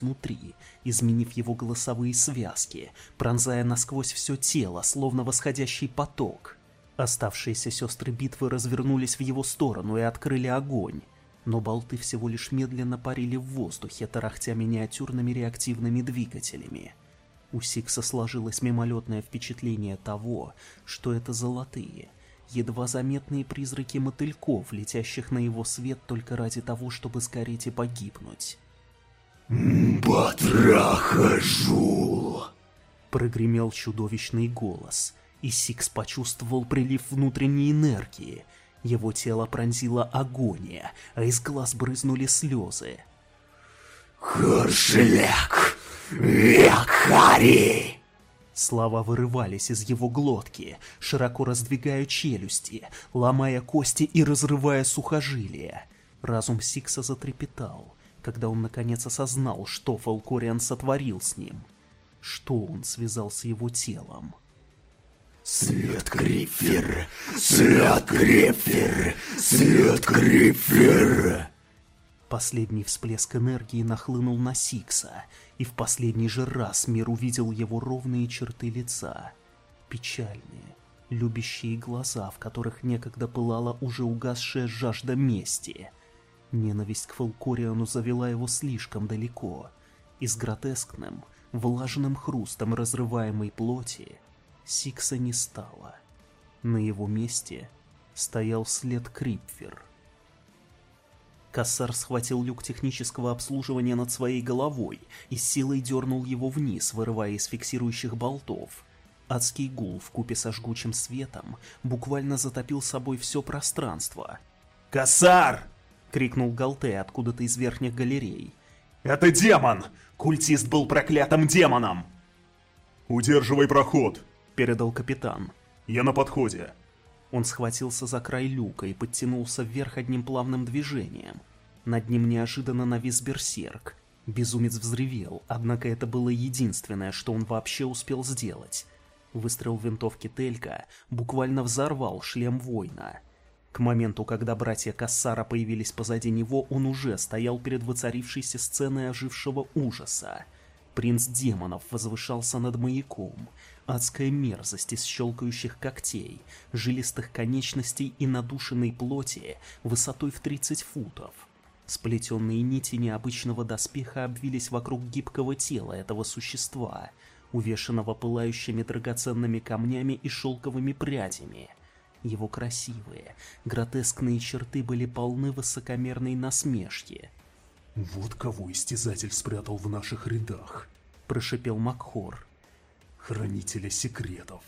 внутри, изменив его голосовые связки, пронзая насквозь все тело, словно восходящий поток. Оставшиеся сестры битвы развернулись в его сторону и открыли огонь, но болты всего лишь медленно парили в воздухе, тарахтя миниатюрными реактивными двигателями. У Сикса сложилось мимолетное впечатление того, что это золотые, едва заметные призраки мотыльков, летящих на его свет только ради того, чтобы сгореть и погибнуть. «Потрахажу!» Прогремел чудовищный голос, и Сикс почувствовал прилив внутренней энергии. Его тело пронзила агония, а из глаз брызнули слезы. «Коршеляк! Векхари!» Слова вырывались из его глотки, широко раздвигая челюсти, ломая кости и разрывая сухожилия. Разум Сикса затрепетал когда он наконец осознал, что Фалкориан сотворил с ним. Что он связал с его телом. Свет Гриффер! Свет Гриффер! Свет Гриффер! Последний всплеск энергии нахлынул на Сикса, и в последний же раз мир увидел его ровные черты лица. Печальные, любящие глаза, в которых некогда пылала уже угасшая жажда мести. Ненависть к Фалкориану завела его слишком далеко, и с гротескным, влажным хрустом разрываемой плоти Сикса не стало. На его месте стоял след Крипфер. Кассар схватил люк технического обслуживания над своей головой и силой дернул его вниз, вырывая из фиксирующих болтов. Адский гул в купе со жгучим светом буквально затопил собой все пространство. «Кассар!» — крикнул Галте откуда-то из верхних галерей. «Это демон! Культист был проклятым демоном!» «Удерживай проход!» — передал капитан. «Я на подходе!» Он схватился за край люка и подтянулся вверх одним плавным движением. Над ним неожиданно навис берсерк. Безумец взревел, однако это было единственное, что он вообще успел сделать. Выстрел винтовки Телька буквально взорвал шлем воина. К моменту, когда братья Кассара появились позади него, он уже стоял перед воцарившейся сценой ожившего ужаса. Принц демонов возвышался над маяком. Адская мерзость из щелкающих когтей, жилистых конечностей и надушенной плоти высотой в 30 футов. Сплетенные нити необычного доспеха обвились вокруг гибкого тела этого существа, увешанного пылающими драгоценными камнями и шелковыми прядями. Его красивые, гротескные черты были полны высокомерной насмешки. «Вот кого истязатель спрятал в наших рядах», — прошипел Макхор. «Хранителя секретов».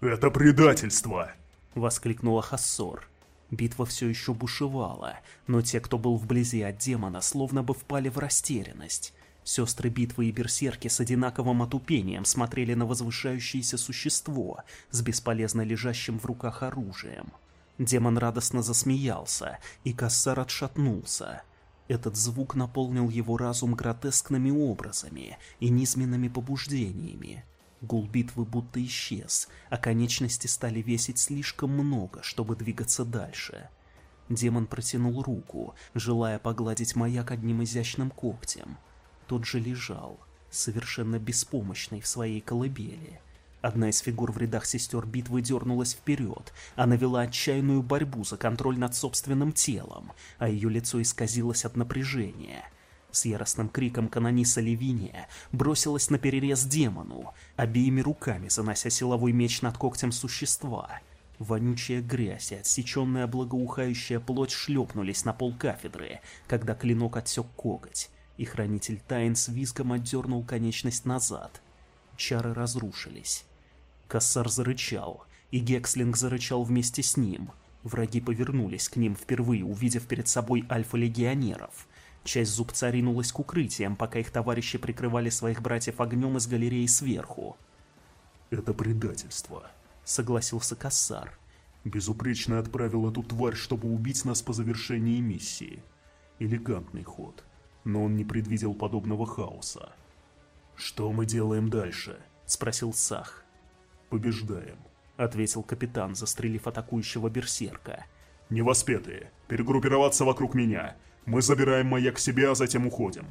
«Это предательство!» — воскликнула Хассор. Битва все еще бушевала, но те, кто был вблизи от демона, словно бы впали в растерянность. Сестры битвы и берсерки с одинаковым отупением смотрели на возвышающееся существо с бесполезно лежащим в руках оружием. Демон радостно засмеялся, и Кассар отшатнулся. Этот звук наполнил его разум гротескными образами и низменными побуждениями. Гул битвы будто исчез, а конечности стали весить слишком много, чтобы двигаться дальше. Демон протянул руку, желая погладить маяк одним изящным когтем, тот же лежал, совершенно беспомощный в своей колыбели. Одна из фигур в рядах сестер битвы дернулась вперед. Она вела отчаянную борьбу за контроль над собственным телом, а ее лицо исказилось от напряжения. С яростным криком канониса Левиния бросилась на перерез демону, обеими руками занося силовой меч над когтем существа. Вонючая грязь и отсеченная благоухающая плоть шлепнулись на пол кафедры, когда клинок отсек коготь и Хранитель Тайн с визгом отдернул конечность назад. Чары разрушились. Кассар зарычал, и Гекслинг зарычал вместе с ним. Враги повернулись к ним впервые, увидев перед собой альфа-легионеров. Часть зубца ринулась к укрытиям, пока их товарищи прикрывали своих братьев огнем из галереи сверху. «Это предательство», — согласился Кассар. «Безупречно отправил эту тварь, чтобы убить нас по завершении миссии. Элегантный ход но он не предвидел подобного хаоса. «Что мы делаем дальше?» – спросил Сах. «Побеждаем», – ответил капитан, застрелив атакующего берсерка. «Невоспетые, перегруппироваться вокруг меня. Мы забираем маяк себе, а затем уходим».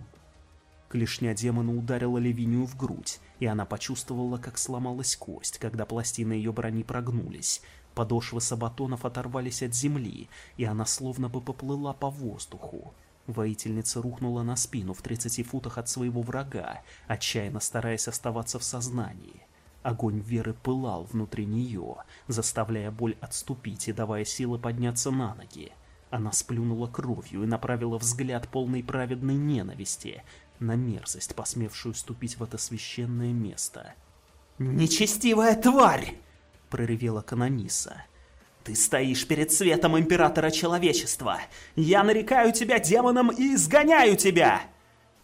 Клешня демона ударила Левинию в грудь, и она почувствовала, как сломалась кость, когда пластины ее брони прогнулись. Подошвы сабатонов оторвались от земли, и она словно бы поплыла по воздуху. Воительница рухнула на спину в 30 футах от своего врага, отчаянно стараясь оставаться в сознании. Огонь веры пылал внутри нее, заставляя боль отступить и давая силы подняться на ноги. Она сплюнула кровью и направила взгляд полной праведной ненависти на мерзость, посмевшую ступить в это священное место. «Нечестивая тварь!» — проревела Канониса. «Ты стоишь перед светом Императора Человечества! Я нарекаю тебя демоном и изгоняю тебя!»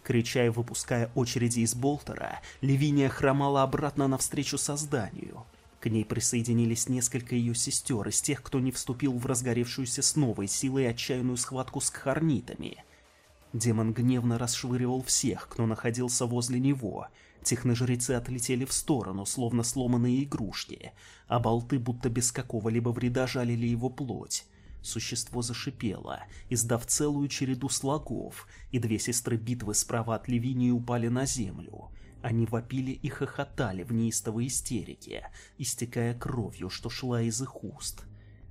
Крича и выпуская очереди из болтера, Левиния хромала обратно навстречу созданию. К ней присоединились несколько ее сестер из тех, кто не вступил в разгоревшуюся с новой силой отчаянную схватку с кхарнитами. Демон гневно расшвыривал всех, кто находился возле него. Техножрецы отлетели в сторону, словно сломанные игрушки, а болты будто без какого-либо вреда жалили его плоть. Существо зашипело, издав целую череду слогов, и две сестры битвы справа от Левинии упали на землю. Они вопили и хохотали в неистовой истерике, истекая кровью, что шла из их уст.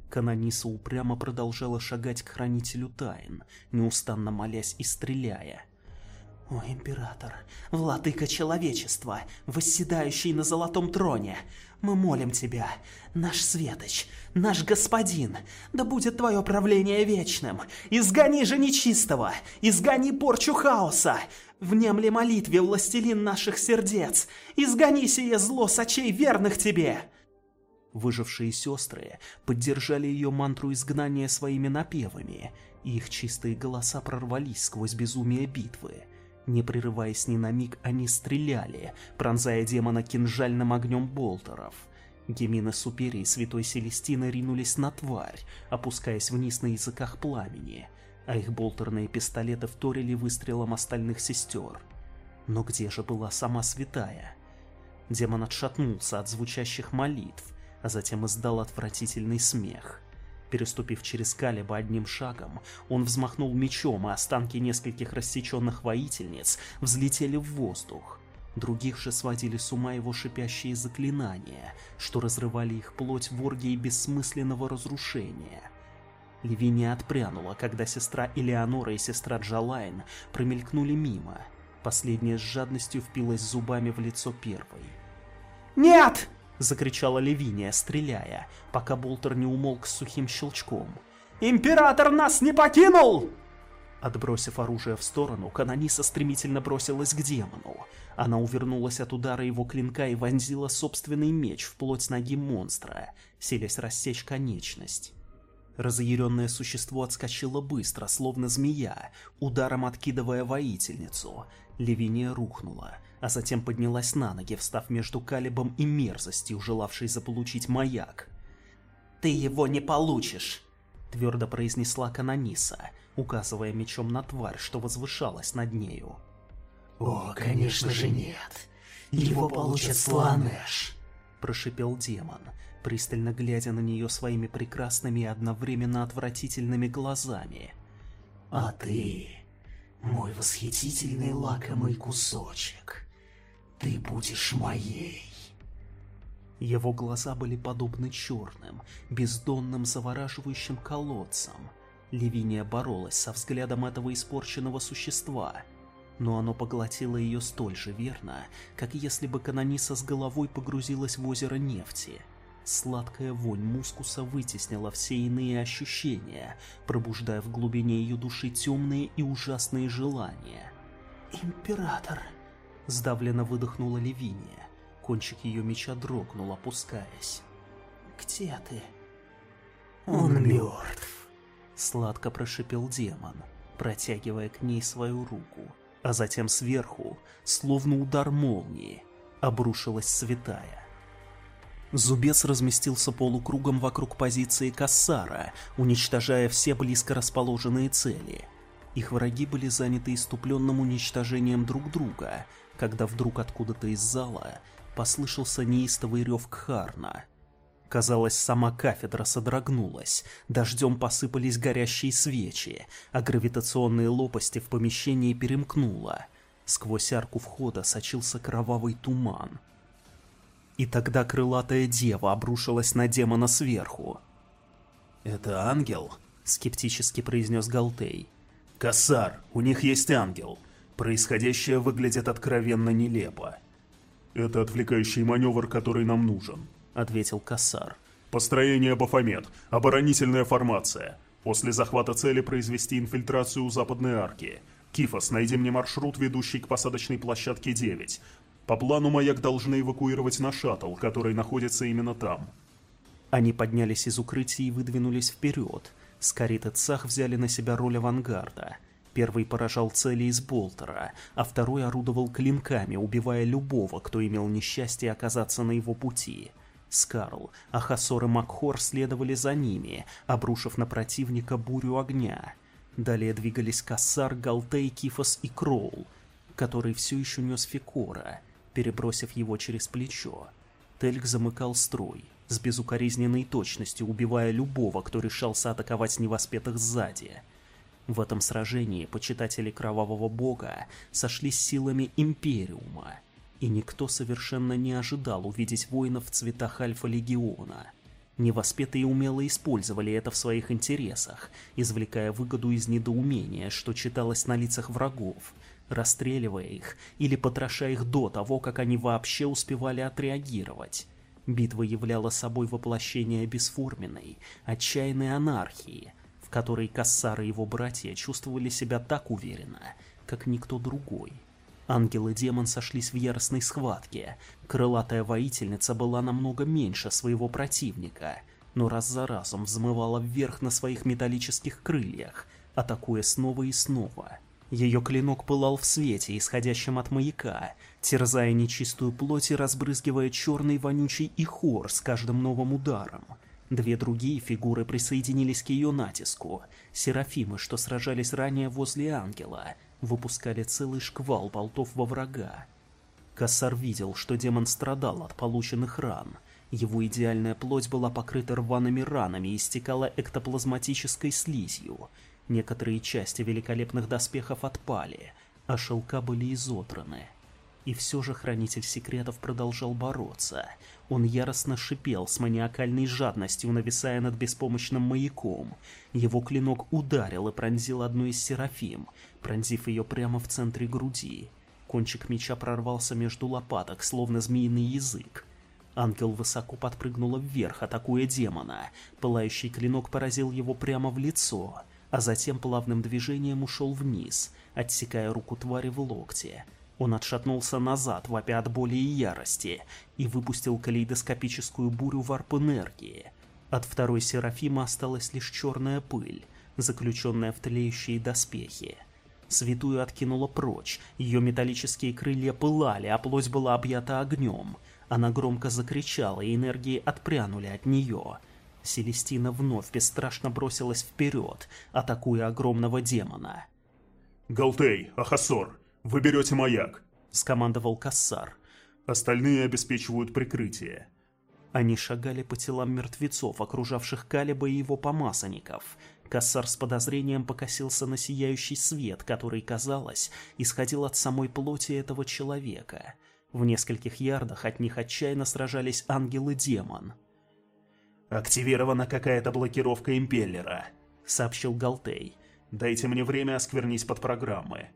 Канониса упрямо продолжала шагать к хранителю тайн, неустанно молясь и стреляя. «О, император, владыка человечества, восседающий на золотом троне, мы молим тебя, наш светоч, наш господин, да будет твое правление вечным. Изгони же нечистого, изгони порчу хаоса, внемли молитве, властелин наших сердец, изгони сие зло с очей верных тебе!» Выжившие сестры поддержали ее мантру изгнания своими напевами, и их чистые голоса прорвались сквозь безумие битвы. Не прерываясь ни на миг, они стреляли, пронзая демона кинжальным огнем болтеров. Гемина Супери и Святой Селестина ринулись на тварь, опускаясь вниз на языках пламени, а их болтерные пистолеты вторили выстрелом остальных сестер. Но где же была сама Святая? Демон отшатнулся от звучащих молитв, а затем издал отвратительный смех. Переступив через Калиба одним шагом, он взмахнул мечом, и останки нескольких рассеченных воительниц взлетели в воздух. Других же сводили с ума его шипящие заклинания, что разрывали их плоть в оргии бессмысленного разрушения. Левиния отпрянула, когда сестра Элеонора и сестра Джалайн промелькнули мимо. Последняя с жадностью впилась зубами в лицо первой. «Нет!» Закричала Левиния, стреляя, пока болтер не умолк с сухим щелчком. «Император нас не покинул!» Отбросив оружие в сторону, Канониса стремительно бросилась к демону. Она увернулась от удара его клинка и вонзила собственный меч в плоть ноги монстра, селясь рассечь конечность. Разъяренное существо отскочило быстро, словно змея, ударом откидывая воительницу. Левиния рухнула — а затем поднялась на ноги, встав между Калибом и мерзостью, желавшей заполучить маяк. «Ты его не получишь!» — твердо произнесла Канониса, указывая мечом на тварь, что возвышалась над нею. «О, конечно же нет! Его получит Сланеш!» — прошипел демон, пристально глядя на нее своими прекрасными и одновременно отвратительными глазами. «А ты, мой восхитительный лакомый кусочек, ты будешь моей. Его глаза были подобны черным, бездонным завораживающим колодцам. Левиния боролась со взглядом этого испорченного существа, но оно поглотило ее столь же верно, как если бы Канониса с головой погрузилась в озеро нефти. Сладкая вонь мускуса вытеснила все иные ощущения, пробуждая в глубине ее души темные и ужасные желания. «Император!» Сдавленно выдохнула Левиния. Кончик ее меча дрогнул, опускаясь. «Где ты?» «Он мертв», — сладко прошипел демон, протягивая к ней свою руку. А затем сверху, словно удар молнии, обрушилась святая. Зубец разместился полукругом вокруг позиции Кассара, уничтожая все близко расположенные цели. Их враги были заняты иступленным уничтожением друг друга, когда вдруг откуда-то из зала послышался неистовый рев Кхарна. Казалось, сама кафедра содрогнулась, дождем посыпались горящие свечи, а гравитационные лопасти в помещении перемкнуло. Сквозь арку входа сочился кровавый туман. И тогда крылатая дева обрушилась на демона сверху. «Это ангел?» — скептически произнес Галтей. «Кассар, у них есть ангел. Происходящее выглядит откровенно нелепо». «Это отвлекающий маневр, который нам нужен», — ответил Кассар. «Построение Бафомет. Оборонительная формация. После захвата цели произвести инфильтрацию у западной арки. Кифос, найди мне маршрут, ведущий к посадочной площадке 9. По плану маяк должны эвакуировать на шаттл, который находится именно там». Они поднялись из укрытия и выдвинулись вперед. Скарит и Цах взяли на себя роль авангарда. Первый поражал цели из болтера, а второй орудовал клинками, убивая любого, кто имел несчастье оказаться на его пути. Скарл, Ахасор и Макхор следовали за ними, обрушив на противника бурю огня. Далее двигались Кассар, Галтей, Кифос и Кроул, который все еще нес Фикора, перебросив его через плечо. Тельк замыкал строй, с безукоризненной точностью убивая любого, кто решался атаковать невоспетых сзади. В этом сражении почитатели Кровавого Бога сошлись силами Империума, и никто совершенно не ожидал увидеть воинов в цветах Альфа-Легиона. Невоспетые умело использовали это в своих интересах, извлекая выгоду из недоумения, что читалось на лицах врагов, расстреливая их или потроша их до того, как они вообще успевали отреагировать. Битва являла собой воплощение бесформенной, отчаянной анархии, в которой Кассар и его братья чувствовали себя так уверенно, как никто другой. Ангел и демон сошлись в яростной схватке. Крылатая воительница была намного меньше своего противника, но раз за разом взмывала вверх на своих металлических крыльях, атакуя снова и снова — ее клинок пылал в свете, исходящем от маяка, терзая нечистую плоть и разбрызгивая черный вонючий ихор с каждым новым ударом. Две другие фигуры присоединились к ее натиску. Серафимы, что сражались ранее возле ангела, выпускали целый шквал болтов во врага. Кассар видел, что демон страдал от полученных ран. Его идеальная плоть была покрыта рваными ранами и истекала эктоплазматической слизью — Некоторые части великолепных доспехов отпали, а шелка были изодраны. И все же Хранитель Секретов продолжал бороться. Он яростно шипел с маниакальной жадностью, нависая над беспомощным маяком. Его клинок ударил и пронзил одну из серафим, пронзив ее прямо в центре груди. Кончик меча прорвался между лопаток, словно змеиный язык. Ангел высоко подпрыгнула вверх, атакуя демона. Пылающий клинок поразил его прямо в лицо а затем плавным движением ушел вниз, отсекая руку твари в локте. Он отшатнулся назад, вопя от боли и ярости, и выпустил калейдоскопическую бурю варп-энергии. От второй Серафима осталась лишь черная пыль, заключенная в тлеющие доспехи. Святую откинула прочь, ее металлические крылья пылали, а плоть была объята огнем. Она громко закричала, и энергии отпрянули от нее — Селестина вновь бесстрашно бросилась вперед, атакуя огромного демона. «Галтей, Ахасор, вы берете маяк!» — скомандовал Кассар. «Остальные обеспечивают прикрытие». Они шагали по телам мертвецов, окружавших Калиба и его помазанников. Кассар с подозрением покосился на сияющий свет, который, казалось, исходил от самой плоти этого человека. В нескольких ярдах от них отчаянно сражались ангел и демон — «Активирована какая-то блокировка импеллера», — сообщил Галтей. «Дайте мне время осквернить под программы».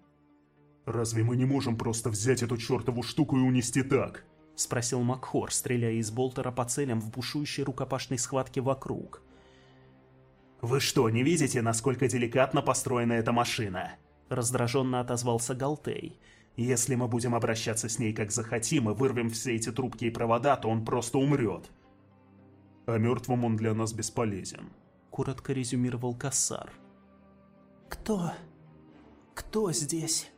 «Разве мы не можем просто взять эту чертову штуку и унести так?» — спросил Макхор, стреляя из болтера по целям в бушующей рукопашной схватке вокруг. «Вы что, не видите, насколько деликатно построена эта машина?» — раздраженно отозвался Галтей. «Если мы будем обращаться с ней как захотим и вырвем все эти трубки и провода, то он просто умрет а мертвым он для нас бесполезен», — коротко резюмировал Кассар. «Кто? Кто здесь?»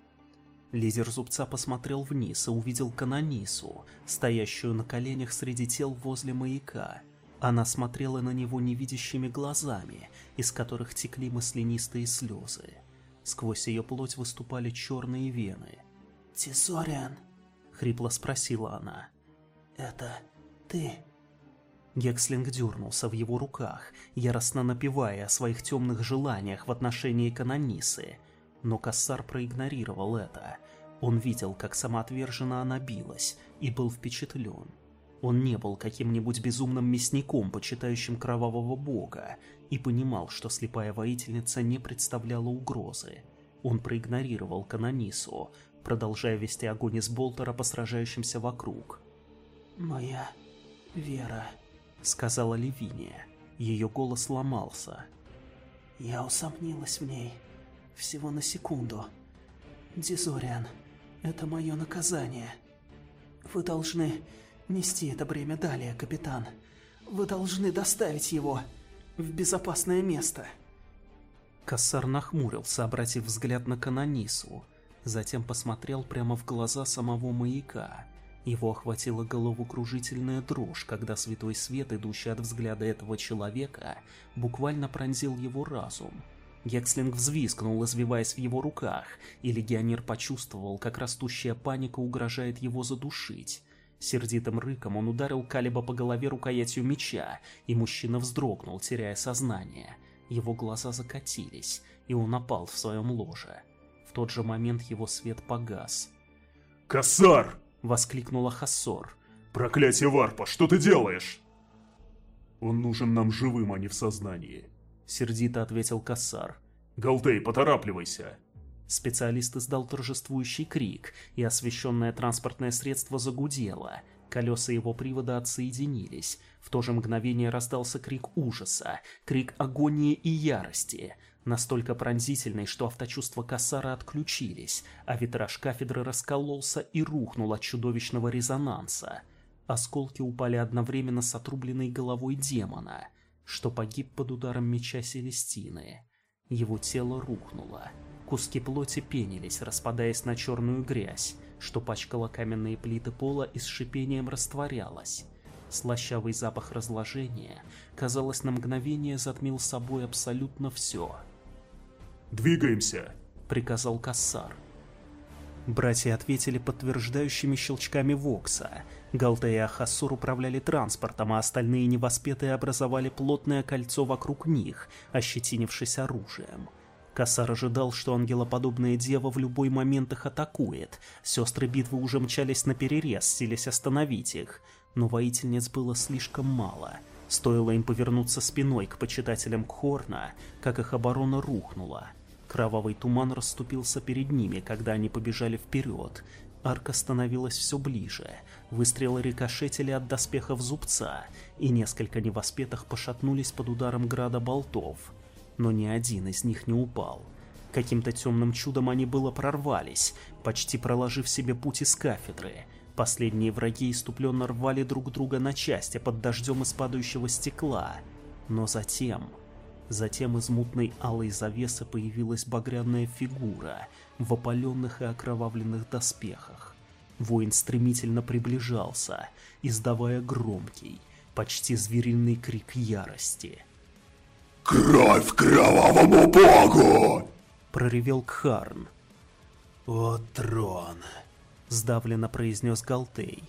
Лидер зубца посмотрел вниз и увидел Канонису, стоящую на коленях среди тел возле маяка. Она смотрела на него невидящими глазами, из которых текли маслянистые слезы. Сквозь ее плоть выступали черные вены. «Тизориан?» — хрипло спросила она. «Это ты?» Гекслинг дернулся в его руках, яростно напевая о своих темных желаниях в отношении Канонисы. Но Кассар проигнорировал это. Он видел, как самоотверженно она билась, и был впечатлен. Он не был каким-нибудь безумным мясником, почитающим кровавого бога, и понимал, что слепая воительница не представляла угрозы. Он проигнорировал Канонису, продолжая вести огонь из Болтера по сражающимся вокруг. «Моя вера», — сказала Левиния. Ее голос ломался. «Я усомнилась в ней. Всего на секунду. Дизориан, это мое наказание. Вы должны нести это бремя далее, капитан. Вы должны доставить его в безопасное место». Кассар нахмурился, обратив взгляд на Канонису. Затем посмотрел прямо в глаза самого маяка. Его охватила головокружительная дрожь, когда святой свет, идущий от взгляда этого человека, буквально пронзил его разум. Гекслинг взвизгнул, извиваясь в его руках, и легионер почувствовал, как растущая паника угрожает его задушить. Сердитым рыком он ударил Калиба по голове рукоятью меча, и мужчина вздрогнул, теряя сознание. Его глаза закатились, и он опал в своем ложе. В тот же момент его свет погас. «Кассар!» — воскликнула Хассор. «Проклятие Варпа, что ты делаешь?» «Он нужен нам живым, а не в сознании», — сердито ответил Кассар. «Галтей, поторапливайся!» Специалист издал торжествующий крик, и освещенное транспортное средство загудело. Колеса его привода отсоединились. В то же мгновение раздался крик ужаса, крик агонии и ярости, настолько пронзительный, что авточувства Кассара отключились, а витраж кафедры раскололся и рухнул от чудовищного резонанса. Осколки упали одновременно с отрубленной головой демона, что погиб под ударом меча Селестины. Его тело рухнуло. Куски плоти пенились, распадаясь на черную грязь, что пачкала каменные плиты пола и с шипением растворялась. Слащавый запах разложения, казалось, на мгновение затмил собой абсолютно все. «Двигаемся!» — приказал Кассар. Братья ответили подтверждающими щелчками Вокса. Галта и Ахассур управляли транспортом, а остальные невоспетые образовали плотное кольцо вокруг них, ощетинившись оружием. Кассар ожидал, что ангелоподобная дева в любой момент их атакует. Сестры битвы уже мчались на перерез, силясь остановить их. Но воительниц было слишком мало. Стоило им повернуться спиной к почитателям Кхорна, как их оборона рухнула. Кровавый туман расступился перед ними, когда они побежали вперед. Арка становилась все ближе. Выстрелы рикошетили от доспехов зубца, и несколько невоспетых пошатнулись под ударом града болтов но ни один из них не упал. Каким-то темным чудом они было прорвались, почти проложив себе путь из кафедры. Последние враги иступленно рвали друг друга на части под дождем из падающего стекла. Но затем... Затем из мутной алой завесы появилась багряная фигура в опаленных и окровавленных доспехах. Воин стремительно приближался, издавая громкий, почти звериный крик ярости. «Кровь кровавому богу!» — проревел Кхарн. «О, трон!» — сдавленно произнес Галтей.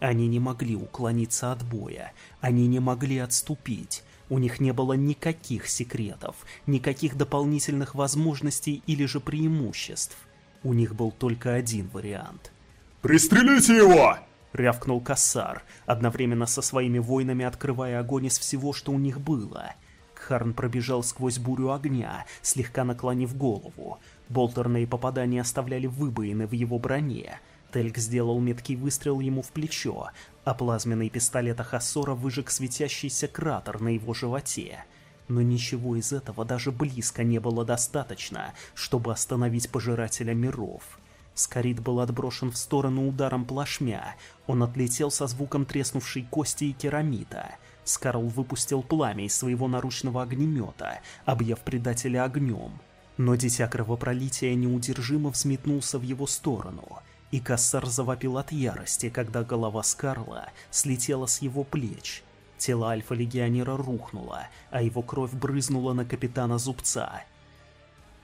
Они не могли уклониться от боя, они не могли отступить. У них не было никаких секретов, никаких дополнительных возможностей или же преимуществ. У них был только один вариант. «Пристрелите его!» — рявкнул Кассар, одновременно со своими воинами открывая огонь из всего, что у них было — Харн пробежал сквозь бурю огня, слегка наклонив голову. Болтерные попадания оставляли выбоины в его броне. Тельк сделал меткий выстрел ему в плечо, а плазменный пистолет Ахасора выжег светящийся кратер на его животе. Но ничего из этого даже близко не было достаточно, чтобы остановить Пожирателя миров. Скорит был отброшен в сторону ударом плашмя. Он отлетел со звуком треснувшей кости и керамита — Скарл выпустил пламя из своего наручного огнемета, объяв предателя огнем. Но дитя кровопролития неудержимо взметнулся в его сторону, и Кассар завопил от ярости, когда голова Скарла слетела с его плеч. Тело альфа-легионера рухнуло, а его кровь брызнула на капитана Зубца.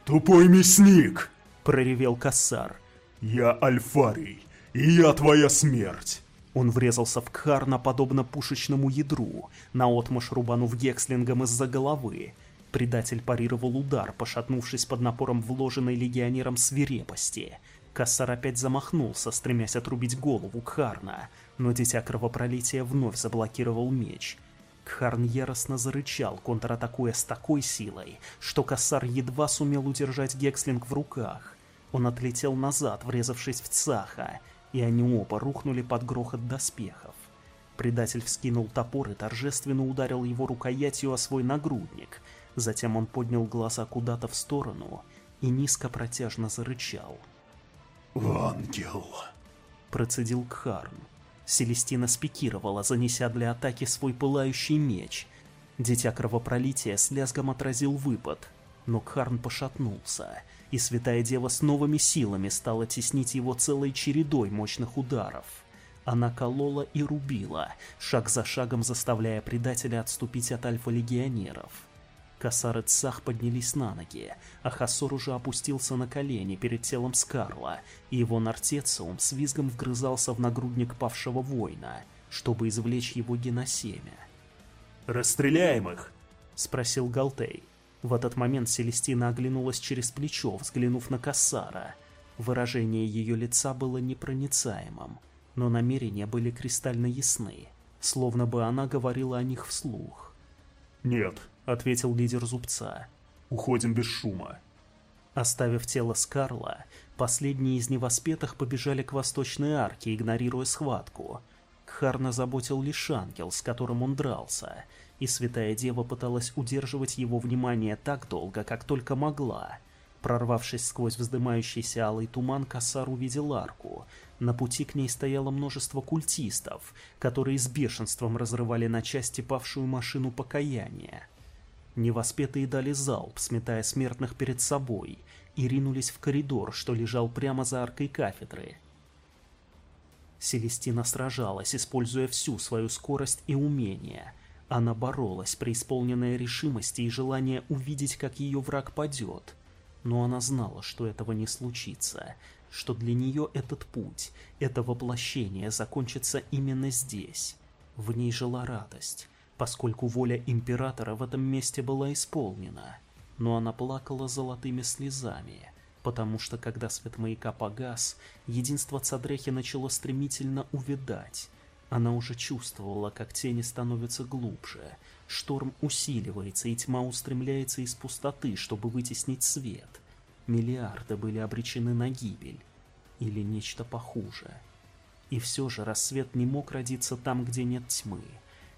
«Тупой мясник!» — проревел Кассар. «Я Альфарий, и я твоя смерть!» Он врезался в Кхарна подобно пушечному ядру, наотмашь рубанув Гекслингом из-за головы. Предатель парировал удар, пошатнувшись под напором вложенной легионером свирепости. Кассар опять замахнулся, стремясь отрубить голову Кхарна, но Дитя Кровопролития вновь заблокировал меч. Кхарн яростно зарычал, контратакуя с такой силой, что Кассар едва сумел удержать Гекслинг в руках. Он отлетел назад, врезавшись в Цаха, и они оба рухнули под грохот доспехов. Предатель вскинул топор и торжественно ударил его рукоятью о свой нагрудник. Затем он поднял глаза куда-то в сторону и низко протяжно зарычал. «Ангел!» Процедил Кхарн. Селестина спикировала, занеся для атаки свой пылающий меч. Дитя кровопролития с лязгом отразил выпад, но Кхарн пошатнулся, и Святая Дева с новыми силами стала теснить его целой чередой мощных ударов. Она колола и рубила, шаг за шагом заставляя предателя отступить от альфа-легионеров. Касар и Цах поднялись на ноги, а Хасор уже опустился на колени перед телом Скарла, и его нартециум с визгом вгрызался в нагрудник павшего воина, чтобы извлечь его геносемя. «Расстреляем их!» — спросил Галтей. В этот момент Селестина оглянулась через плечо, взглянув на Кассара. Выражение ее лица было непроницаемым, но намерения были кристально ясны, словно бы она говорила о них вслух. «Нет», — ответил лидер зубца. «Уходим без шума». Оставив тело Скарла, последние из невоспетых побежали к восточной арке, игнорируя схватку. Кхарна заботил лишь ангел, с которым он дрался, и Святая Дева пыталась удерживать его внимание так долго, как только могла. Прорвавшись сквозь вздымающийся алый туман, Кассар увидел арку. На пути к ней стояло множество культистов, которые с бешенством разрывали на части павшую машину покаяния. Невоспетые дали залп, сметая смертных перед собой, и ринулись в коридор, что лежал прямо за аркой кафедры. Селестина сражалась, используя всю свою скорость и умение. Она боролась, преисполненная решимости и желания увидеть, как ее враг падет. Но она знала, что этого не случится, что для нее этот путь, это воплощение закончится именно здесь. В ней жила радость поскольку воля императора в этом месте была исполнена. Но она плакала золотыми слезами, потому что когда свет маяка погас, единство Цадрехи начало стремительно увядать. Она уже чувствовала, как тени становятся глубже, шторм усиливается и тьма устремляется из пустоты, чтобы вытеснить свет. Миллиарды были обречены на гибель. Или нечто похуже. И все же рассвет не мог родиться там, где нет тьмы.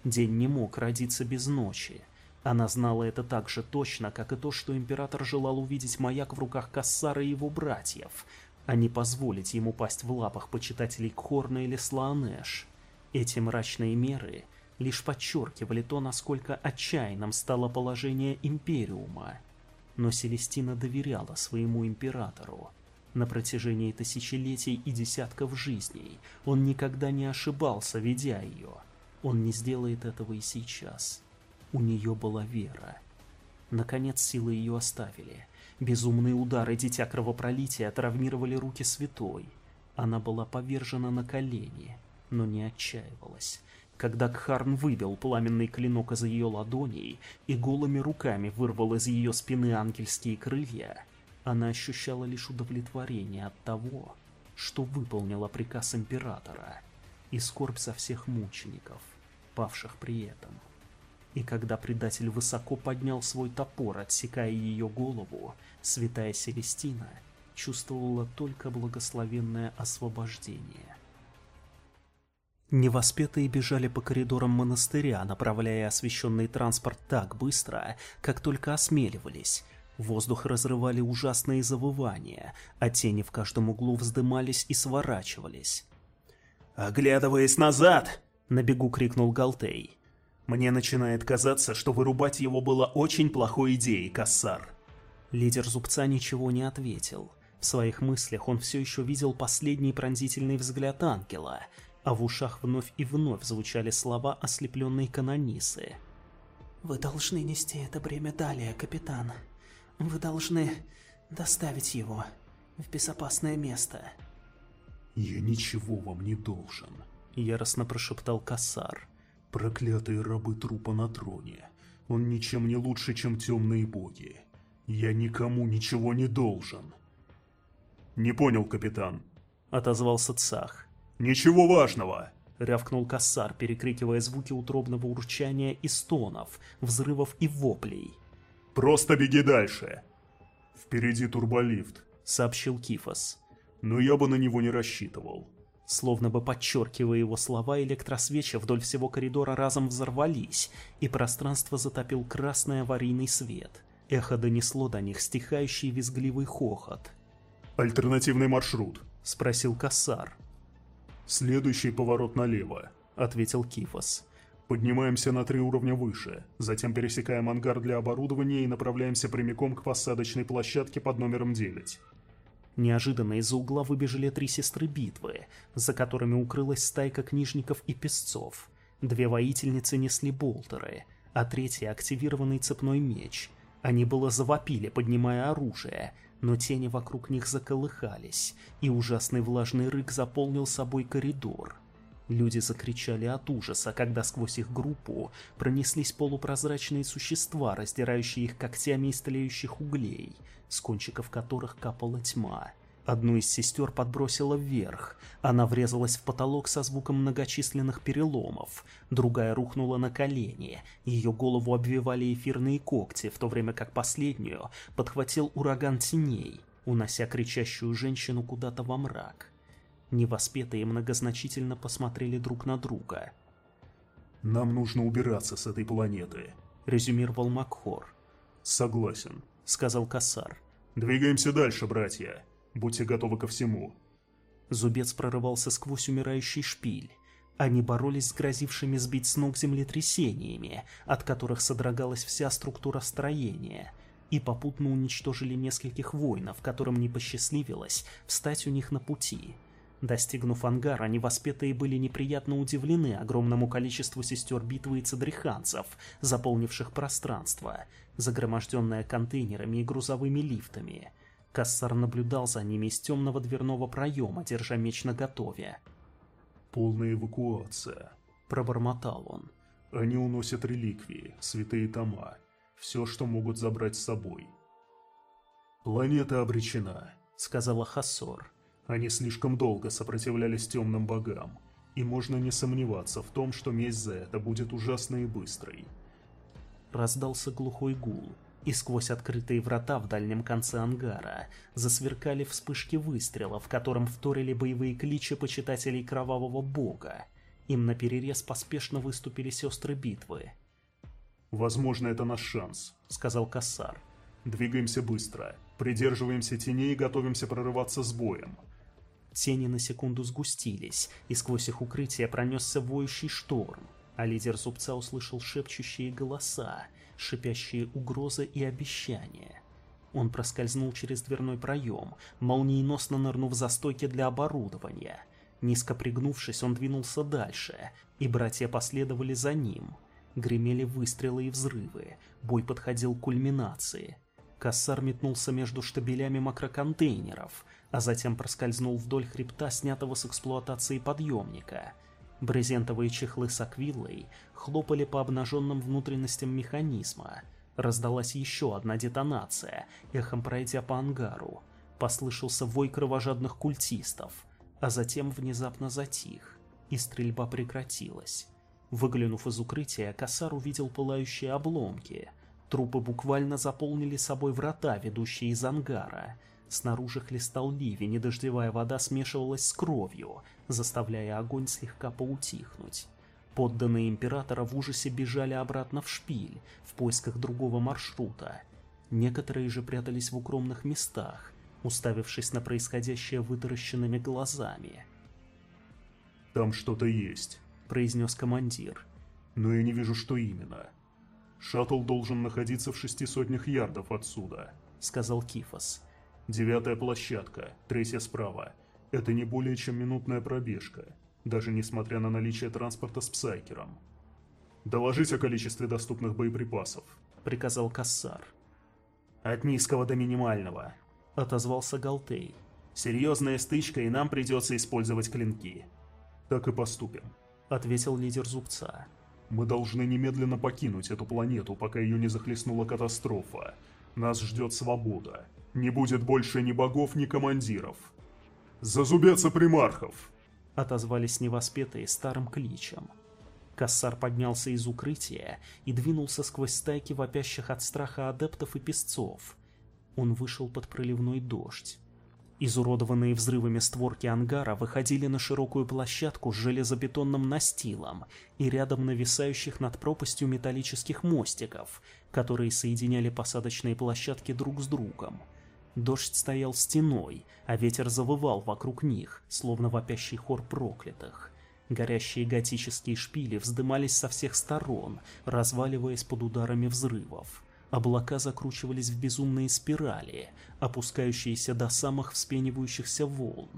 День не мог родиться без ночи. Она знала это так же точно, как и то, что император желал увидеть маяк в руках Кассара и его братьев, а не позволить ему пасть в лапах почитателей Кхорна или Слаанеш. Эти мрачные меры лишь подчеркивали то, насколько отчаянным стало положение Империума. Но Селестина доверяла своему императору. На протяжении тысячелетий и десятков жизней он никогда не ошибался, ведя ее. Он не сделает этого и сейчас. У нее была вера. Наконец силы ее оставили. Безумные удары дитя кровопролития травмировали руки святой. Она была повержена на колени, но не отчаивалась. Когда Кхарн выбил пламенный клинок из ее ладоней и голыми руками вырвал из ее спины ангельские крылья, она ощущала лишь удовлетворение от того, что выполнила приказ императора и скорбь за всех мучеников — павших при этом. И когда предатель высоко поднял свой топор, отсекая ее голову, святая Селестина чувствовала только благословенное освобождение. Невоспетые бежали по коридорам монастыря, направляя освещенный транспорт так быстро, как только осмеливались. Воздух разрывали ужасные завывания, а тени в каждом углу вздымались и сворачивались. «Оглядываясь назад!» На бегу крикнул Галтей. «Мне начинает казаться, что вырубать его было очень плохой идеей, Кассар». Лидер зубца ничего не ответил. В своих мыслях он все еще видел последний пронзительный взгляд ангела, а в ушах вновь и вновь звучали слова ослепленной канонисы. «Вы должны нести это бремя далее, капитан. Вы должны доставить его в безопасное место». «Я ничего вам не должен», яростно прошептал Кассар. «Проклятые рабы трупа на троне. Он ничем не лучше, чем темные боги. Я никому ничего не должен». «Не понял, капитан», — отозвался Цах. «Ничего важного!» — рявкнул Кассар, перекрикивая звуки утробного урчания и стонов, взрывов и воплей. «Просто беги дальше!» «Впереди турболифт», — сообщил Кифос. «Но я бы на него не рассчитывал». Словно бы подчеркивая его слова, электросвечи вдоль всего коридора разом взорвались, и пространство затопил красный аварийный свет. Эхо донесло до них стихающий визгливый хохот. «Альтернативный маршрут?» — спросил Кассар. «Следующий поворот налево», — ответил Кифос. «Поднимаемся на три уровня выше, затем пересекаем ангар для оборудования и направляемся прямиком к посадочной площадке под номером 9. Неожиданно из-за угла выбежали три сестры битвы, за которыми укрылась стайка книжников и песцов. Две воительницы несли болтеры, а третья — активированный цепной меч. Они было завопили, поднимая оружие, но тени вокруг них заколыхались, и ужасный влажный рык заполнил собой коридор. Люди закричали от ужаса, когда сквозь их группу пронеслись полупрозрачные существа, раздирающие их когтями из тлеющих углей — с кончиков которых капала тьма. Одну из сестер подбросила вверх. Она врезалась в потолок со звуком многочисленных переломов. Другая рухнула на колени. Ее голову обвивали эфирные когти, в то время как последнюю подхватил ураган теней, унося кричащую женщину куда-то во мрак. Невоспетые многозначительно посмотрели друг на друга. «Нам нужно убираться с этой планеты», — резюмировал Макхор. «Согласен», — сказал Кассар. «Двигаемся дальше, братья. Будьте готовы ко всему». Зубец прорывался сквозь умирающий шпиль. Они боролись с грозившими сбить с ног землетрясениями, от которых содрогалась вся структура строения, и попутно уничтожили нескольких воинов, которым не посчастливилось встать у них на пути. Достигнув ангара, невоспетые были неприятно удивлены огромному количеству сестер битвы и цадриханцев, заполнивших пространство, загроможденное контейнерами и грузовыми лифтами. Кассар наблюдал за ними из темного дверного проема, держа меч наготове. «Полная эвакуация», — пробормотал он. «Они уносят реликвии, святые тома, все, что могут забрать с собой». «Планета обречена», — сказала Хассор. Они слишком долго сопротивлялись темным богам, и можно не сомневаться в том, что месть за это будет ужасной и быстрой. Раздался глухой гул, и сквозь открытые врата в дальнем конце ангара засверкали вспышки выстрелов, в котором вторили боевые кличи почитателей Кровавого Бога. Им наперерез поспешно выступили сестры битвы. «Возможно, это наш шанс», — сказал Кассар. «Двигаемся быстро, придерживаемся теней и готовимся прорываться с боем. Тени на секунду сгустились, и сквозь их укрытие пронесся воющий шторм, а лидер зубца услышал шепчущие голоса, шипящие угрозы и обещания. Он проскользнул через дверной проем, молниеносно нырнув за стойки для оборудования. Низко пригнувшись, он двинулся дальше, и братья последовали за ним. Гремели выстрелы и взрывы, бой подходил к кульминации. Кассар метнулся между штабелями макроконтейнеров, а затем проскользнул вдоль хребта, снятого с эксплуатации подъемника. Брезентовые чехлы с аквиллой хлопали по обнаженным внутренностям механизма. Раздалась еще одна детонация, эхом пройдя по ангару. Послышался вой кровожадных культистов, а затем внезапно затих, и стрельба прекратилась. Выглянув из укрытия, Косар увидел пылающие обломки. Трупы буквально заполнили собой врата, ведущие из ангара — Снаружи хлестал ливень, и дождевая вода смешивалась с кровью, заставляя огонь слегка поутихнуть. Подданные императора в ужасе бежали обратно в шпиль, в поисках другого маршрута. Некоторые же прятались в укромных местах, уставившись на происходящее вытаращенными глазами. «Там что-то есть», — произнес командир. «Но я не вижу, что именно. Шаттл должен находиться в шести сотнях ярдов отсюда», — сказал Кифос. Девятая площадка, третья справа. Это не более чем минутная пробежка, даже несмотря на наличие транспорта с Псайкером. «Доложить о количестве доступных боеприпасов», — приказал Кассар. «От низкого до минимального», — отозвался Галтей. «Серьезная стычка, и нам придется использовать клинки». «Так и поступим», — ответил лидер Зубца. «Мы должны немедленно покинуть эту планету, пока ее не захлестнула катастрофа. Нас ждет свобода, Не будет больше ни богов, ни командиров. Зазубятся примархов!» Отозвались невоспетые старым кличем. Кассар поднялся из укрытия и двинулся сквозь стайки вопящих от страха адептов и песцов. Он вышел под проливной дождь. Изуродованные взрывами створки ангара выходили на широкую площадку с железобетонным настилом и рядом нависающих над пропастью металлических мостиков, которые соединяли посадочные площадки друг с другом. Дождь стоял стеной, а ветер завывал вокруг них, словно вопящий хор проклятых. Горящие готические шпили вздымались со всех сторон, разваливаясь под ударами взрывов. Облака закручивались в безумные спирали, опускающиеся до самых вспенивающихся волн,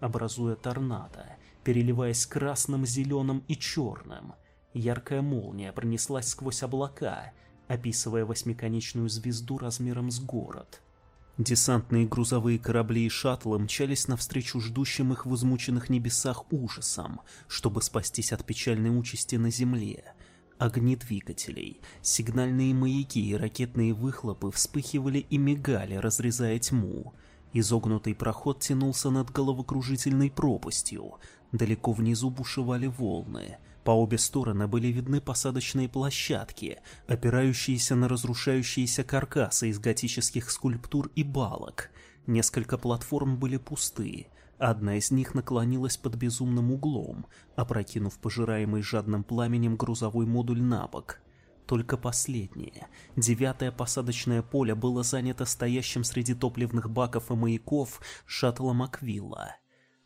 образуя торнадо, переливаясь красным, зеленым и черным. Яркая молния пронеслась сквозь облака, описывая восьмиконечную звезду размером с город. Десантные грузовые корабли и шаттлы мчались навстречу ждущим их в измученных небесах ужасам, чтобы спастись от печальной участи на земле — Огни двигателей, сигнальные маяки и ракетные выхлопы вспыхивали и мигали, разрезая тьму. Изогнутый проход тянулся над головокружительной пропастью. Далеко внизу бушевали волны. По обе стороны были видны посадочные площадки, опирающиеся на разрушающиеся каркасы из готических скульптур и балок. Несколько платформ были пусты, Одна из них наклонилась под безумным углом, опрокинув пожираемый жадным пламенем грузовой модуль на бок. Только последнее, девятое посадочное поле было занято стоящим среди топливных баков и маяков шаттлом Аквилла.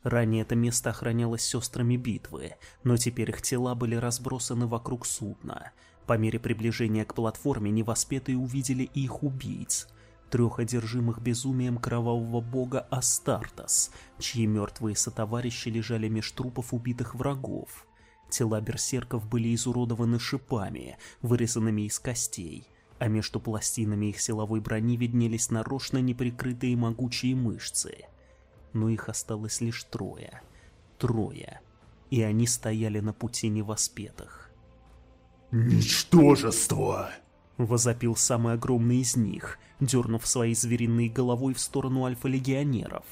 Ранее это место охранялось сестрами битвы, но теперь их тела были разбросаны вокруг судна. По мере приближения к платформе невоспетые увидели их убийц — трех одержимых безумием кровавого бога Астартас, чьи мертвые сотоварищи лежали меж трупов убитых врагов. Тела берсерков были изуродованы шипами, вырезанными из костей, а между пластинами их силовой брони виднелись нарочно неприкрытые могучие мышцы. Но их осталось лишь трое. Трое. И они стояли на пути невоспетых. «Ничтожество!» Возопил самый огромный из них, дернув своей звериной головой в сторону альфа-легионеров.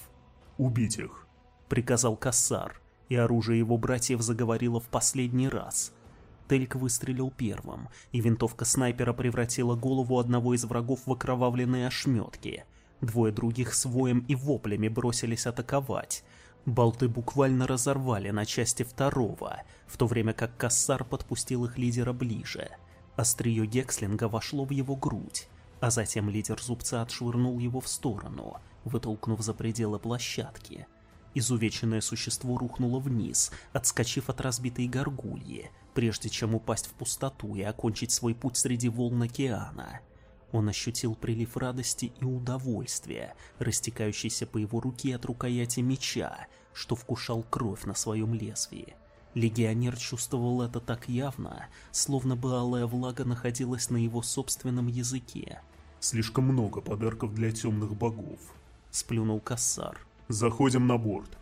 «Убить их!» — приказал Кассар, и оружие его братьев заговорило в последний раз. Тельк выстрелил первым, и винтовка снайпера превратила голову одного из врагов в окровавленные ошметки. Двое других с воем и воплями бросились атаковать. Болты буквально разорвали на части второго, в то время как Кассар подпустил их лидера ближе — Острие Гекслинга вошло в его грудь, а затем лидер зубца отшвырнул его в сторону, вытолкнув за пределы площадки. Изувеченное существо рухнуло вниз, отскочив от разбитой горгульи, прежде чем упасть в пустоту и окончить свой путь среди волн океана. Он ощутил прилив радости и удовольствия, растекающийся по его руке от рукояти меча, что вкушал кровь на своем лезвии. Легионер чувствовал это так явно, словно бы алая влага находилась на его собственном языке. «Слишком много подарков для темных богов», — сплюнул Кассар. «Заходим на борт».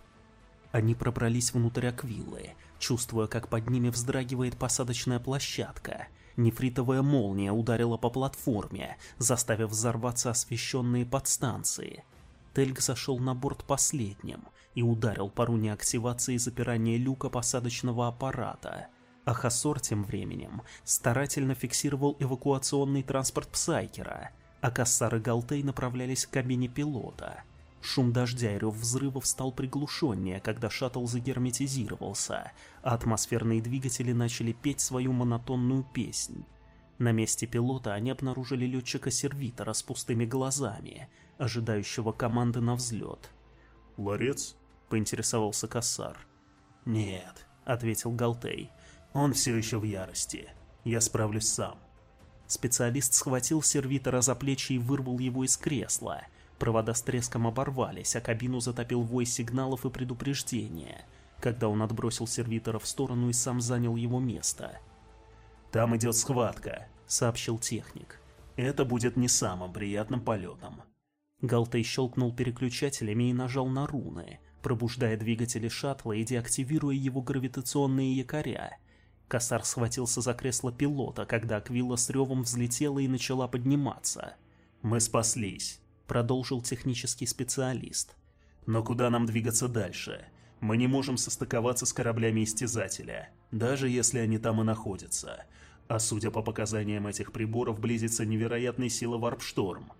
Они пробрались внутрь Аквиллы, чувствуя, как под ними вздрагивает посадочная площадка. Нефритовая молния ударила по платформе, заставив взорваться освещенные подстанции. Тельг зашел на борт последним — и ударил по руне активации запирания люка посадочного аппарата. А Хасор тем временем старательно фиксировал эвакуационный транспорт Псайкера, а Кассар и Галтей направлялись к кабине пилота. Шум дождя и рев взрывов стал приглушеннее, когда шаттл загерметизировался, а атмосферные двигатели начали петь свою монотонную песнь. На месте пилота они обнаружили летчика-сервитора с пустыми глазами, ожидающего команды на взлет. «Ларец?» — поинтересовался Кассар. «Нет», — ответил Галтей. «Он все еще в ярости. Я справлюсь сам». Специалист схватил сервитора за плечи и вырвал его из кресла. Провода с треском оборвались, а кабину затопил вой сигналов и предупреждения, когда он отбросил сервитора в сторону и сам занял его место. «Там идет схватка», — сообщил техник. «Это будет не самым приятным полетом». Галтей щелкнул переключателями и нажал на руны, пробуждая двигатели шаттла и деактивируя его гравитационные якоря. Косар схватился за кресло пилота, когда Аквилла с ревом взлетела и начала подниматься. «Мы спаслись», продолжил технический специалист. Но куда нам двигаться дальше? Мы не можем состыковаться с кораблями Истязателя, даже если они там и находятся. А судя по показаниям этих приборов, близится невероятная сила Варпшторм.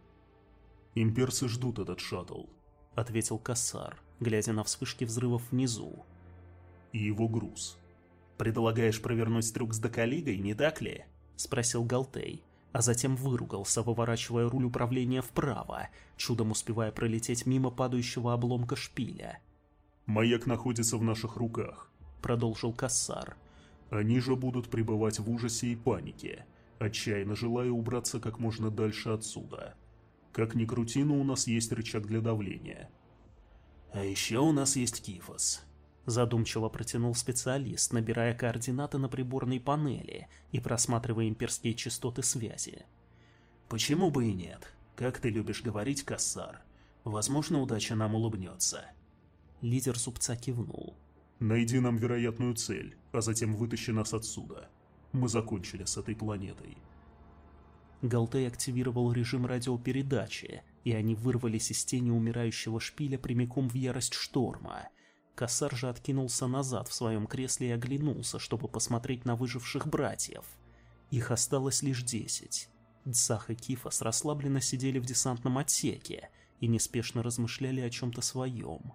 «Имперцы ждут этот шаттл», — ответил Кассар, глядя на вспышки взрывов внизу. «И его груз». «Предлагаешь провернуть трюк с Доколигой, не так ли?» — спросил Галтей, а затем выругался, выворачивая руль управления вправо, чудом успевая пролететь мимо падающего обломка шпиля. «Маяк находится в наших руках», — продолжил Кассар. «Они же будут пребывать в ужасе и панике, отчаянно желая убраться как можно дальше отсюда. Как ни крути, но у нас есть рычаг для давления». «А еще у нас есть Кифос», — задумчиво протянул специалист, набирая координаты на приборной панели и просматривая имперские частоты связи. «Почему бы и нет? Как ты любишь говорить, Кассар? Возможно, удача нам улыбнется». Лидер супца кивнул. «Найди нам вероятную цель, а затем вытащи нас отсюда. Мы закончили с этой планетой». Галтей активировал режим радиопередачи, и они вырвались из тени умирающего шпиля прямиком в ярость шторма. Кассар же откинулся назад в своем кресле и оглянулся, чтобы посмотреть на выживших братьев. Их осталось лишь десять. Дзах и Кифас расслабленно сидели в десантном отсеке и неспешно размышляли о чем-то своем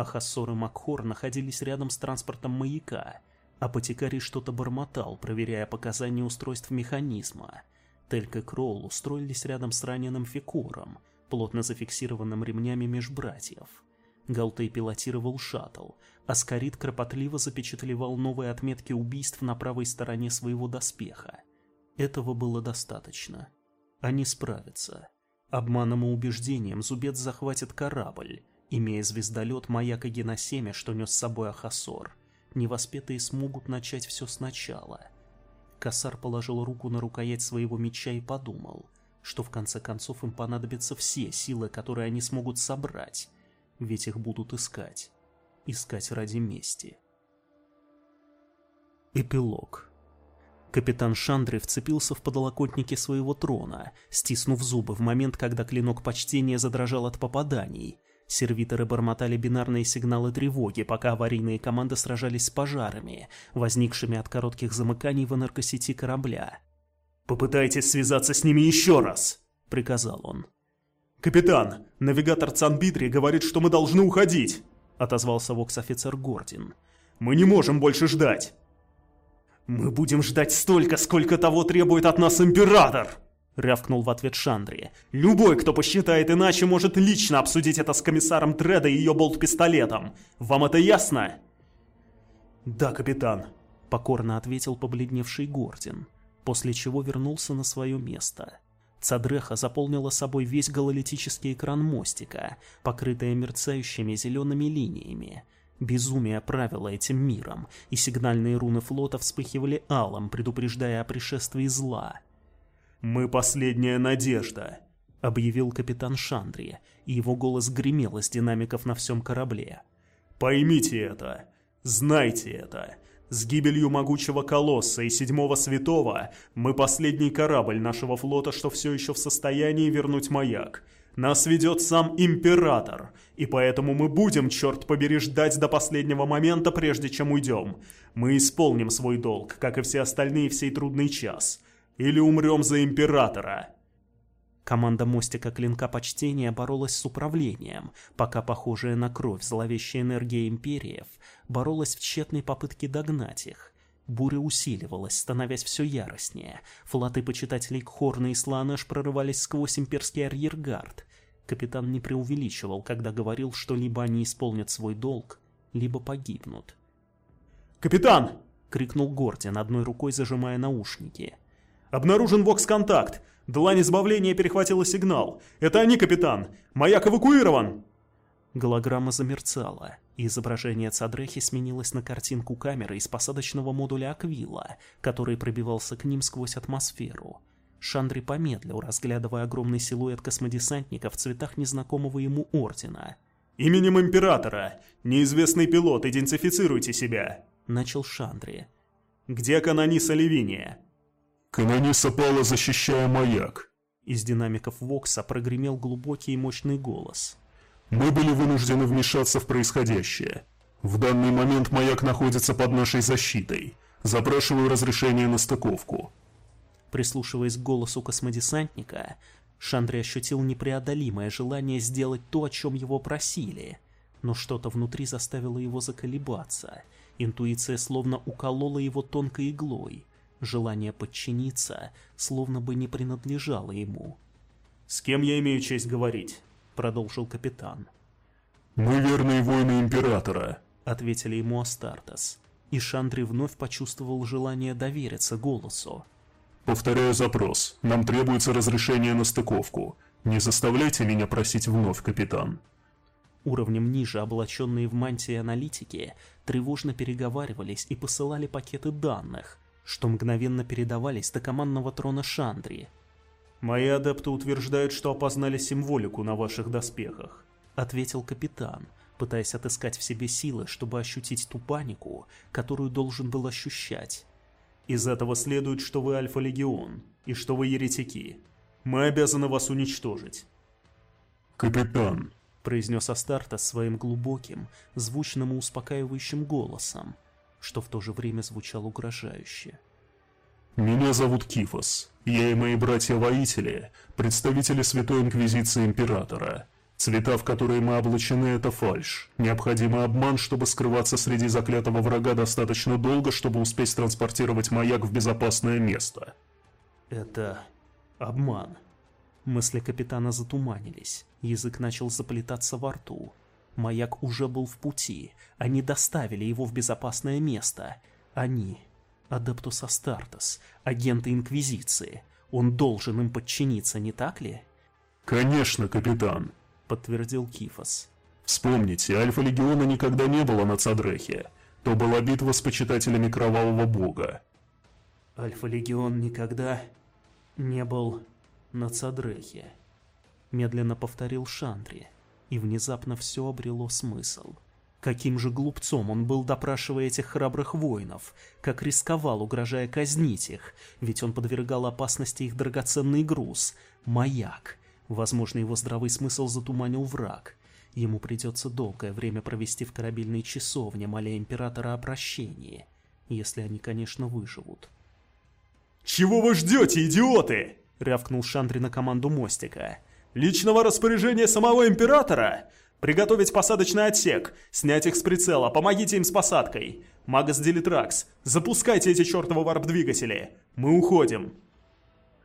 а Хассор и Макхор находились рядом с транспортом маяка. Апотекарий что-то бормотал, проверяя показания устройств механизма. Телька и Кроул устроились рядом с раненым Фикором, плотно зафиксированным ремнями меж братьев. Галтей пилотировал шаттл, а Скорит кропотливо запечатлевал новые отметки убийств на правой стороне своего доспеха. Этого было достаточно. Они справятся. Обманом и убеждением Зубец захватит корабль, Имея звездолет маяка Геносемя, что нес с собой Ахасор, невоспетые смогут начать все сначала. Косар положил руку на рукоять своего меча и подумал, что в конце концов им понадобятся все силы, которые они смогут собрать, ведь их будут искать. Искать ради мести. Эпилог. Капитан Шандри вцепился в подлокотники своего трона, стиснув зубы в момент, когда клинок почтения задрожал от попаданий – Сервиторы бормотали бинарные сигналы тревоги, пока аварийные команды сражались с пожарами, возникшими от коротких замыканий в энергосети корабля. «Попытайтесь связаться с ними еще раз!» — приказал он. «Капитан, навигатор Цанбидри говорит, что мы должны уходить!» — отозвался вокс-офицер Гордин. «Мы не можем больше ждать!» «Мы будем ждать столько, сколько того требует от нас Император!» — рявкнул в ответ Шандри. «Любой, кто посчитает иначе, может лично обсудить это с комиссаром Треда и ее болт-пистолетом. Вам это ясно?» «Да, капитан», — покорно ответил побледневший Гордин, после чего вернулся на свое место. Цадреха заполнила собой весь гололитический экран мостика, покрытый мерцающими зелеными линиями. Безумие правило этим миром, и сигнальные руны флота вспыхивали алым, предупреждая о пришествии зла. «Мы последняя надежда», — объявил капитан Шандри, и его голос гремел из динамиков на всем корабле. «Поймите это, знайте это. С гибелью могучего колосса и седьмого святого мы последний корабль нашего флота, что все еще в состоянии вернуть маяк. Нас ведет сам Император, и поэтому мы будем, черт побери, ждать до последнего момента, прежде чем уйдем. Мы исполним свой долг, как и все остальные в сей трудный час» или умрем за императора!» Команда мостика клинка почтения боролась с управлением, пока похожая на кровь зловещая энергия империев боролась в тщетной попытке догнать их. Буря усиливалась, становясь все яростнее. Флоты почитателей Кхорна и Сланеш прорывались сквозь имперский арьергард. Капитан не преувеличивал, когда говорил, что либо они исполнят свой долг, либо погибнут. «Капитан!» — крикнул Гордин, одной рукой зажимая наушники — Обнаружен вокс-контакт. Длань избавления перехватила сигнал. Это они, капитан. Маяк эвакуирован. Голограмма замерцала, и изображение Цадрехи сменилось на картинку камеры из посадочного модуля Аквила, который пробивался к ним сквозь атмосферу. Шандри помедлил, разглядывая огромный силуэт космодесантника в цветах незнакомого ему ордена. «Именем Императора! Неизвестный пилот, идентифицируйте себя!» — начал Шандри. «Где Канониса Левиния?» Канониса пала, защищая маяк. Из динамиков Вокса прогремел глубокий и мощный голос. «Мы были вынуждены вмешаться в происходящее. В данный момент маяк находится под нашей защитой. Запрашиваю разрешение на стыковку». Прислушиваясь к голосу космодесантника, Шандри ощутил непреодолимое желание сделать то, о чем его просили. Но что-то внутри заставило его заколебаться. Интуиция словно уколола его тонкой иглой. Желание подчиниться словно бы не принадлежало ему. «С кем я имею честь говорить?» — продолжил капитан. «Мы верные воины Императора», — ответили ему Астартес. И Шандри вновь почувствовал желание довериться голосу. «Повторяю запрос. Нам требуется разрешение на стыковку. Не заставляйте меня просить вновь, капитан». Уровнем ниже облаченные в мантии аналитики тревожно переговаривались и посылали пакеты данных, что мгновенно передавались до командного трона Шандри. «Мои адепты утверждают, что опознали символику на ваших доспехах», — ответил капитан, пытаясь отыскать в себе силы, чтобы ощутить ту панику, которую должен был ощущать. «Из этого следует, что вы Альфа-Легион, и что вы еретики. Мы обязаны вас уничтожить». «Капитан», — произнес Астартес своим глубоким, звучным и успокаивающим голосом, что в то же время звучало угрожающе. «Меня зовут Кифос. Я и мои братья-воители, представители Святой Инквизиции Императора. Цвета, в которые мы облачены, это фальш. Необходимый обман, чтобы скрываться среди заклятого врага достаточно долго, чтобы успеть транспортировать маяк в безопасное место». «Это обман». Мысли капитана затуманились, язык начал заплетаться во рту. Маяк уже был в пути. Они доставили его в безопасное место. Они, Адептус Астартес, агенты Инквизиции. Он должен им подчиниться, не так ли? «Конечно, капитан», — подтвердил Кифос. «Вспомните, Альфа-Легиона никогда не было на Цадрехе. То была битва с почитателями Кровавого Бога». «Альфа-Легион никогда не был на Цадрехе», — медленно повторил Шандри и внезапно все обрело смысл. Каким же глупцом он был, допрашивая этих храбрых воинов, как рисковал, угрожая казнить их, ведь он подвергал опасности их драгоценный груз — маяк. Возможно, его здравый смысл затуманил враг. Ему придется долгое время провести в корабельной часовне, моля Императора о прощении, если они, конечно, выживут. «Чего вы ждете, идиоты?» — рявкнул Шандри на команду мостика. Личного распоряжения самого императора? Приготовить посадочный отсек, снять их с прицела, помогите им с посадкой. Магас Делитракс, запускайте эти чертовы варп-двигатели. Мы уходим.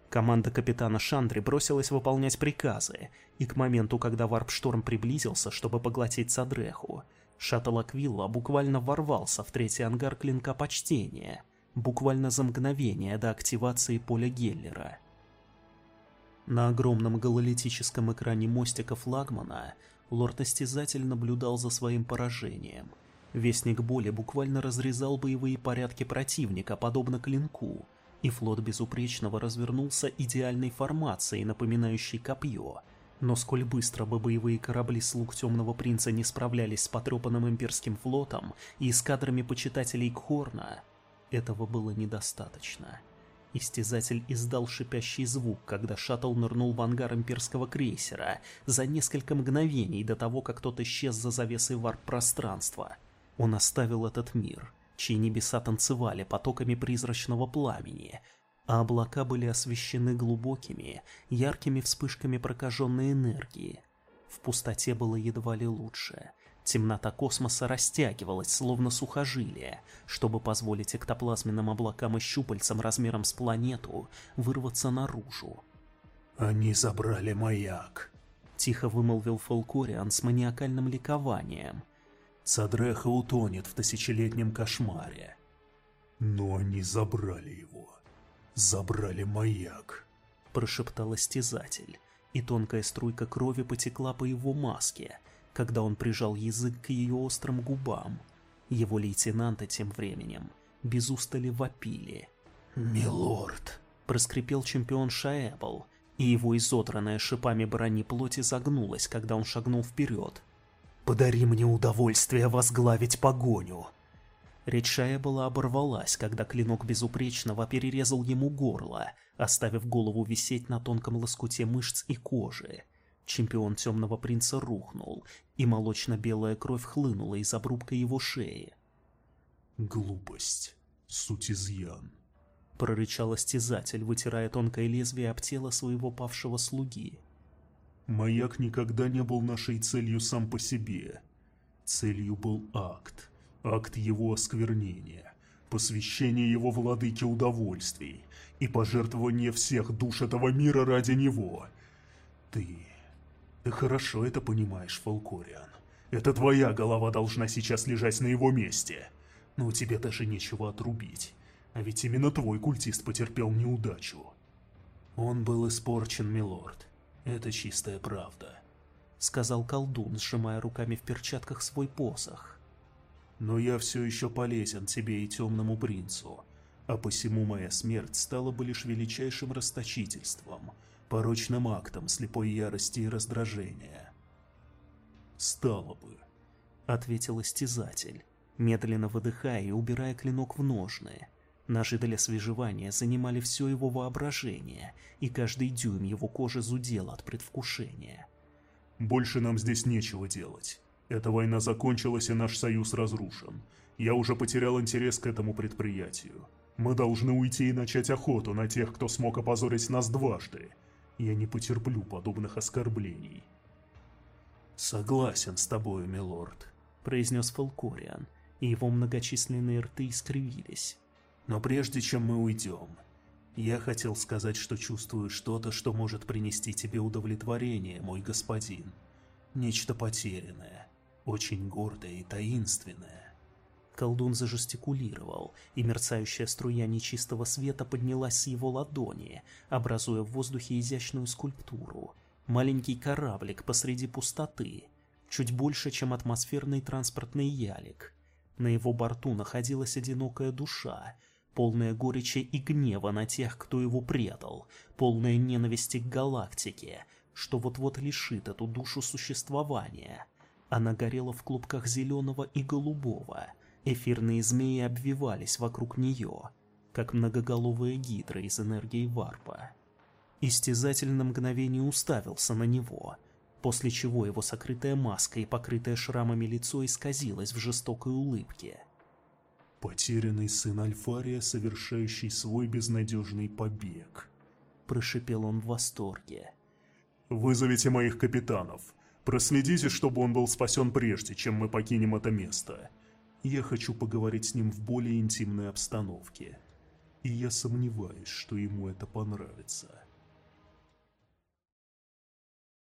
Команда капитана Шандри бросилась выполнять приказы, и к моменту, когда варп-шторм приблизился, чтобы поглотить Садреху, шаттл Аквилла буквально ворвался в третий ангар клинка почтения, буквально за мгновение до активации поля Геллера. На огромном гололитическом экране мостика флагмана лорд-истязатель наблюдал за своим поражением. Вестник боли буквально разрезал боевые порядки противника, подобно клинку, и флот Безупречного развернулся идеальной формацией, напоминающей копье. Но сколь быстро бы боевые корабли слуг Темного Принца не справлялись с потрепанным имперским флотом и эскадрами почитателей Кхорна, этого было недостаточно. Истязатель издал шипящий звук, когда шаттл нырнул в ангар имперского крейсера за несколько мгновений до того, как тот исчез за завесой варп-пространства. Он оставил этот мир, чьи небеса танцевали потоками призрачного пламени, а облака были освещены глубокими, яркими вспышками прокаженной энергии. В пустоте было едва ли лучше — Темнота космоса растягивалась, словно сухожилие, чтобы позволить эктоплазменным облакам и щупальцам размером с планету вырваться наружу. «Они забрали маяк», — тихо вымолвил Фолкориан с маниакальным ликованием. «Цадреха утонет в тысячелетнем кошмаре». «Но они забрали его. Забрали маяк», — прошептал истязатель, и тонкая струйка крови потекла по его маске — когда он прижал язык к ее острым губам. Его лейтенанты тем временем без устали вопили. «Милорд!» — проскрипел чемпион Шаэбл, и его изодранная шипами брони плоти загнулась, когда он шагнул вперед. «Подари мне удовольствие возглавить погоню!» Речь Шаэбола оборвалась, когда клинок безупречного перерезал ему горло, оставив голову висеть на тонком лоскуте мышц и кожи. Чемпион Темного Принца рухнул, и молочно-белая кровь хлынула из обрубка его шеи. «Глупость. Суть изъян», — прорычал истязатель, вытирая тонкое лезвие об тело своего павшего слуги. «Маяк никогда не был нашей целью сам по себе. Целью был акт» акт его осквернения, посвящение его владыке удовольствий и пожертвование всех душ этого мира ради него. Ты... ты хорошо это понимаешь, Фалкориан. Это твоя голова должна сейчас лежать на его месте. Но тебе даже нечего отрубить. А ведь именно твой культист потерпел неудачу. Он был испорчен, милорд. Это чистая правда. Сказал колдун, сжимая руками в перчатках свой посох но я все еще полезен тебе и темному принцу, а посему моя смерть стала бы лишь величайшим расточительством, порочным актом слепой ярости и раздражения. Стало бы, — ответил истязатель, медленно выдыхая и убирая клинок в ножны. Наши для свежевания занимали все его воображение, и каждый дюйм его кожи зудел от предвкушения. «Больше нам здесь нечего делать. Эта война закончилась, и наш союз разрушен. Я уже потерял интерес к этому предприятию. Мы должны уйти и начать охоту на тех, кто смог опозорить нас дважды. Я не потерплю подобных оскорблений. «Согласен с тобою, милорд», — произнес Фалкориан, и его многочисленные рты искривились. «Но прежде чем мы уйдем, я хотел сказать, что чувствую что-то, что может принести тебе удовлетворение, мой господин. Нечто потерянное очень гордая и таинственная. Колдун зажестикулировал, и мерцающая струя нечистого света поднялась с его ладони, образуя в воздухе изящную скульптуру. Маленький кораблик посреди пустоты, чуть больше, чем атмосферный транспортный ялик. На его борту находилась одинокая душа, полная горечи и гнева на тех, кто его предал, полная ненависти к галактике, что вот-вот лишит эту душу существования. Она горела в клубках зеленого и голубого. Эфирные змеи обвивались вокруг нее, как многоголовые гидры из энергии варпа. Истязатель на мгновение уставился на него, после чего его сокрытая маска и покрытое шрамами лицо исказилось в жестокой улыбке. «Потерянный сын Альфария, совершающий свой безнадежный побег», — прошипел он в восторге. «Вызовите моих капитанов. Проследите, чтобы он был спасен прежде, чем мы покинем это место. Я хочу поговорить с ним в более интимной обстановке. И я сомневаюсь, что ему это понравится.